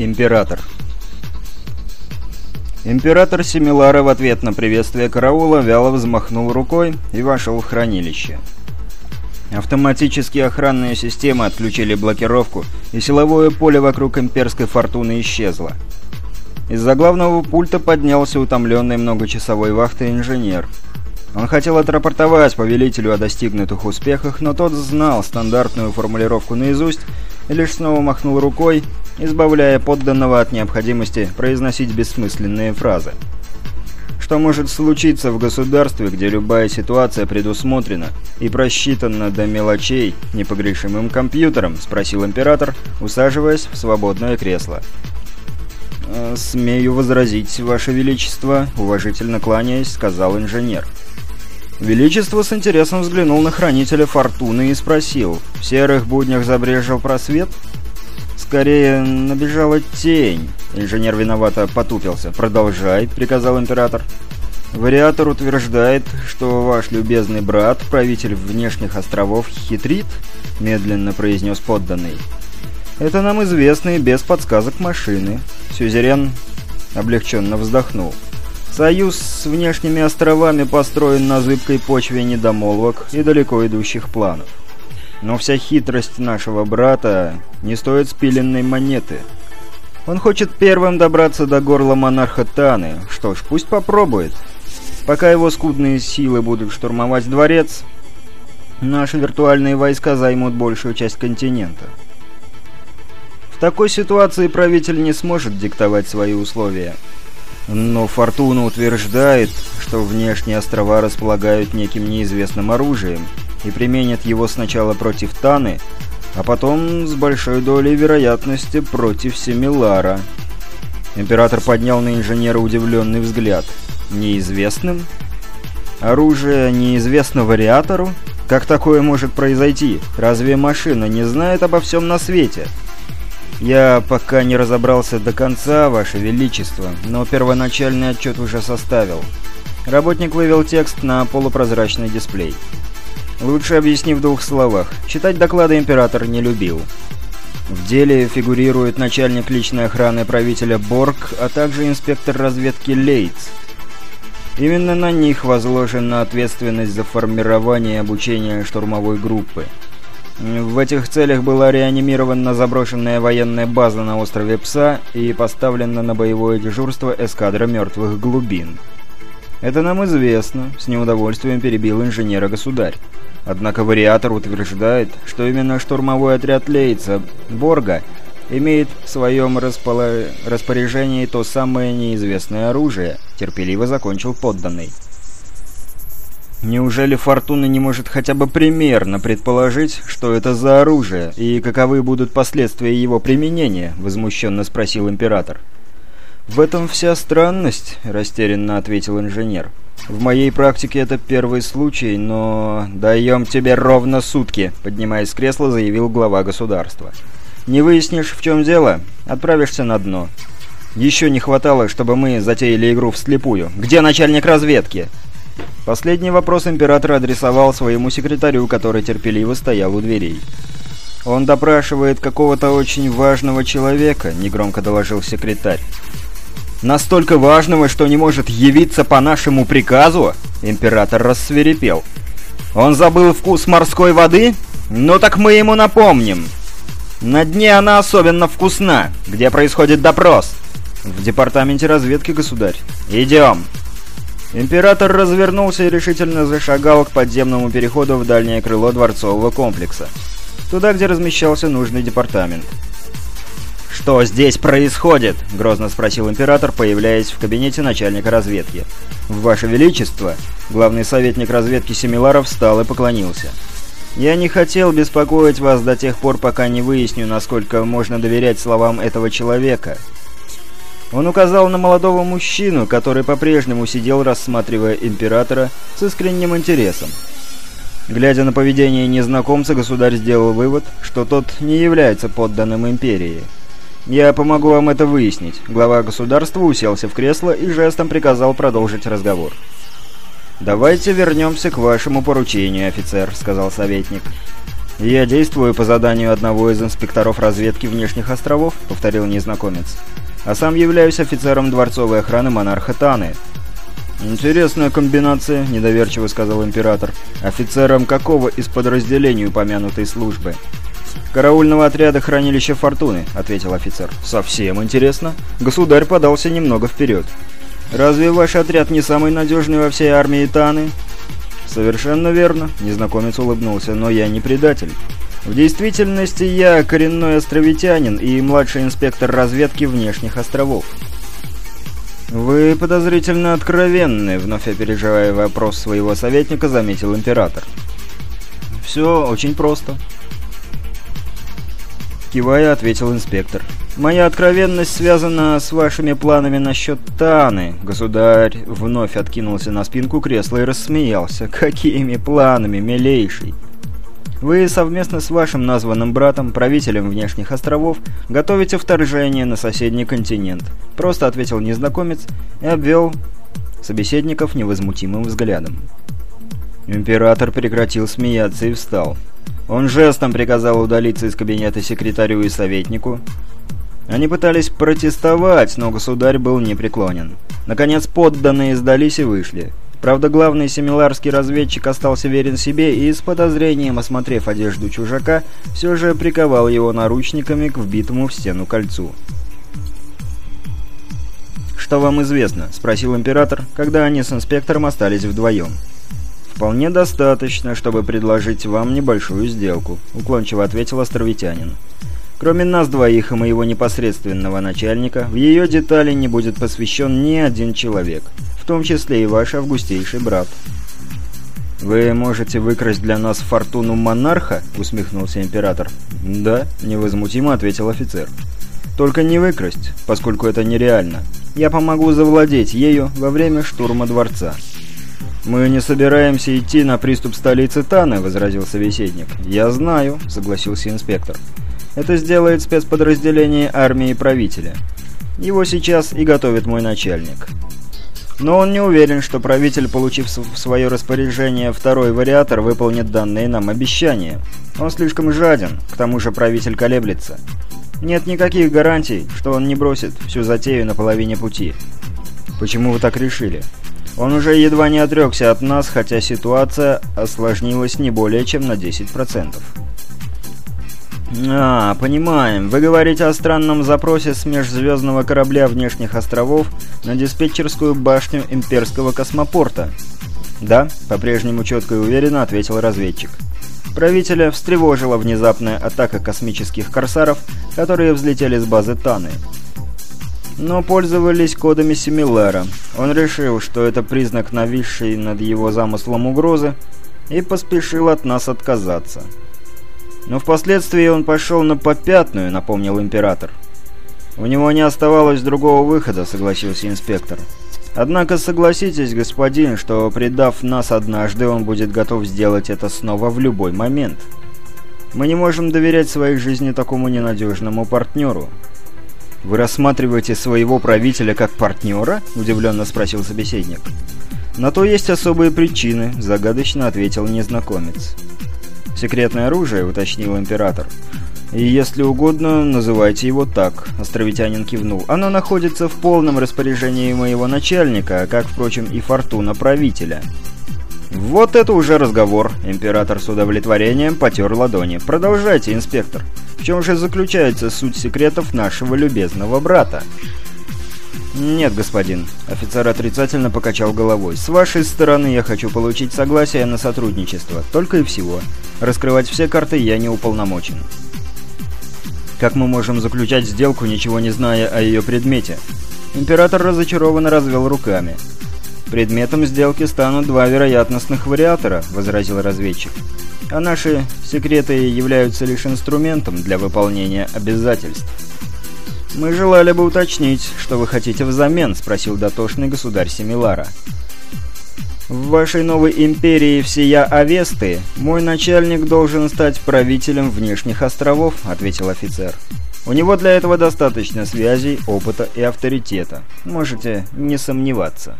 Император Император Семилара в ответ на приветствие караула вяло взмахнул рукой и вошел в хранилище. Автоматические охранные системы отключили блокировку, и силовое поле вокруг имперской фортуны исчезло. Из-за главного пульта поднялся утомленный многочасовой вахтой инженер. Он хотел отрапортовать повелителю о достигнутых успехах, но тот знал стандартную формулировку наизусть лишь снова махнул рукой, избавляя подданного от необходимости произносить бессмысленные фразы. Что может случиться в государстве, где любая ситуация предусмотрена и просчитана до мелочей непогрешимым компьютером?» – спросил император, усаживаясь в свободное кресло. «Э, «Смею возразить, Ваше Величество», – уважительно кланяясь, сказал инженер. Величество с интересом взглянул на хранителя фортуны и спросил, «В серых буднях забрежил просвет?» «Скорее, набежала тень». Инженер виновато потупился. «Продолжай», — приказал император. «Вариатор утверждает, что ваш любезный брат, правитель внешних островов, хитрит?» — медленно произнес подданный. «Это нам известно и без подсказок машины». Сюзерен облегченно вздохнул. Союз с внешними островами построен на зыбкой почве недомолвок и далеко идущих планов. Но вся хитрость нашего брата не стоит спиленной монеты. Он хочет первым добраться до горла монарха Таны. Что ж, пусть попробует. Пока его скудные силы будут штурмовать дворец, наши виртуальные войска займут большую часть континента. В такой ситуации правитель не сможет диктовать свои условия. Но Фортуна утверждает, что внешние острова располагают неким неизвестным оружием и применят его сначала против Таны, а потом с большой долей вероятности против Семилара. Император поднял на инженера удивленный взгляд. «Неизвестным? Оружие неизвестно вариатору? Как такое может произойти? Разве машина не знает обо всем на свете?» «Я пока не разобрался до конца, Ваше Величество, но первоначальный отчет уже составил». Работник вывел текст на полупрозрачный дисплей. Лучше объясни в двух словах. Читать доклады император не любил. В деле фигурирует начальник личной охраны правителя Борг, а также инспектор разведки Лейтс. Именно на них возложена ответственность за формирование и обучение штурмовой группы. В этих целях была реанимирована заброшенная военная база на острове Пса и поставлена на боевое дежурство эскадра мертвых глубин. Это нам известно, с неудовольствием перебил инженера-государь. Однако вариатор утверждает, что именно штурмовой отряд Лейца, Борга, имеет в своем располо... распоряжении то самое неизвестное оружие, терпеливо закончил подданный. Неужели Фортуна не может хотя бы примерно предположить, что это за оружие, и каковы будут последствия его применения?» — возмущенно спросил император. «В этом вся странность», — растерянно ответил инженер. «В моей практике это первый случай, но...» «Даем тебе ровно сутки», — поднимаясь с кресла, заявил глава государства. «Не выяснишь, в чем дело, отправишься на дно. Еще не хватало, чтобы мы затеяли игру вслепую. Где начальник разведки?» Последний вопрос император адресовал своему секретарю, который терпеливо стоял у дверей. «Он допрашивает какого-то очень важного человека», — негромко доложил секретарь. «Настолько важного, что не может явиться по нашему приказу?» Император рассверепел. «Он забыл вкус морской воды? Ну так мы ему напомним. На дне она особенно вкусна. Где происходит допрос?» «В департаменте разведки, государь». «Идем». Император развернулся и решительно зашагал к подземному переходу в дальнее крыло дворцового комплекса. Туда, где размещался нужный департамент. «Что здесь происходит?» — грозно спросил император, появляясь в кабинете начальника разведки. «Ваше Величество!» — главный советник разведки Семиларов встал и поклонился. «Я не хотел беспокоить вас до тех пор, пока не выясню, насколько можно доверять словам этого человека. Он указал на молодого мужчину, который по-прежнему сидел, рассматривая императора с искренним интересом. Глядя на поведение незнакомца, государь сделал вывод, что тот не является подданным империи. «Я помогу вам это выяснить». Глава государства уселся в кресло и жестом приказал продолжить разговор. «Давайте вернемся к вашему поручению, офицер», — сказал советник. «Я действую по заданию одного из инспекторов разведки внешних островов», — повторил незнакомец. «А сам являюсь офицером дворцовой охраны монарха Таны». «Интересная комбинация», — недоверчиво сказал император. «Офицером какого из подразделений упомянутой службы?» «Караульного отряда хранилища Фортуны», — ответил офицер. «Совсем интересно. Государь подался немного вперед». «Разве ваш отряд не самый надежный во всей армии Таны?» «Совершенно верно», — незнакомец улыбнулся, — «но я не предатель. В действительности я коренной островитянин и младший инспектор разведки внешних островов». «Вы подозрительно откровенны», — вновь опережая вопрос своего советника, заметил император. «Все очень просто». Кивая, ответил инспектор. «Моя откровенность связана с вашими планами насчет Таны». Государь вновь откинулся на спинку кресла и рассмеялся. «Какими планами, милейший?» Вы совместно с вашим названным братом, правителем внешних островов, готовите вторжение на соседний континент. Просто ответил незнакомец и обвел собеседников невозмутимым взглядом. Император прекратил смеяться и встал. Он жестом приказал удалиться из кабинета секретарю и советнику. Они пытались протестовать, но государь был непреклонен. Наконец подданные сдались и вышли. Правда, главный семиларский разведчик остался верен себе и, с подозрением осмотрев одежду чужака, все же приковал его наручниками к вбитому в стену кольцу. «Что вам известно?» — спросил император, когда они с инспектором остались вдвоем. «Вполне достаточно, чтобы предложить вам небольшую сделку», — уклончиво ответил островитянин. «Кроме нас двоих и моего непосредственного начальника, в ее детали не будет посвящен ни один человек» том числе и ваш августейший брат». «Вы можете выкрасть для нас фортуну монарха?» — усмехнулся император. «Да», — невозмутимо ответил офицер. «Только не выкрасть, поскольку это нереально. Я помогу завладеть ею во время штурма дворца». «Мы не собираемся идти на приступ столицы Таны», — возразил собеседник. «Я знаю», — согласился инспектор. «Это сделает спецподразделение армии правителя. Его сейчас и готовит мой начальник. Но он не уверен, что правитель, получив в свое распоряжение второй вариатор, выполнит данные нам обещания. Он слишком жаден, к тому же правитель колеблется. Нет никаких гарантий, что он не бросит всю затею на половине пути. Почему вы так решили? Он уже едва не отрекся от нас, хотя ситуация осложнилась не более чем на 10%. «А, понимаем. Вы говорите о странном запросе с межзвездного корабля внешних островов на диспетчерскую башню имперского космопорта?» «Да», — по-прежнему четко и уверенно ответил разведчик. Правителя встревожила внезапная атака космических корсаров, которые взлетели с базы Таны. Но пользовались кодами Симилара. Он решил, что это признак нависшей над его замыслом угрозы, и поспешил от нас отказаться. Но впоследствии он пошел на попятную, напомнил император. У него не оставалось другого выхода, согласился инспектор. Однако согласитесь, господин, что предав нас однажды, он будет готов сделать это снова в любой момент. Мы не можем доверять своей жизни такому ненадежному партнеру. «Вы рассматриваете своего правителя как партнера?» – удивленно спросил собеседник. «На то есть особые причины», – загадочно ответил незнакомец. «Секретное оружие», — уточнил император. «И если угодно, называйте его так», — островитянин кивнул. «Оно находится в полном распоряжении моего начальника, как, впрочем, и фортуна правителя». «Вот это уже разговор!» — император с удовлетворением потер ладони. «Продолжайте, инспектор. В чем же заключается суть секретов нашего любезного брата?» «Нет, господин». Офицер отрицательно покачал головой. «С вашей стороны я хочу получить согласие на сотрудничество. Только и всего. Раскрывать все карты я не уполномочен». «Как мы можем заключать сделку, ничего не зная о ее предмете?» Император разочарованно развел руками. «Предметом сделки станут два вероятностных вариатора», — возразил разведчик. «А наши секреты являются лишь инструментом для выполнения обязательств». «Мы желали бы уточнить, что вы хотите взамен», — спросил дотошный государь Семилара. «В вашей новой империи всея Авесты мой начальник должен стать правителем внешних островов», — ответил офицер. «У него для этого достаточно связей, опыта и авторитета. Можете не сомневаться».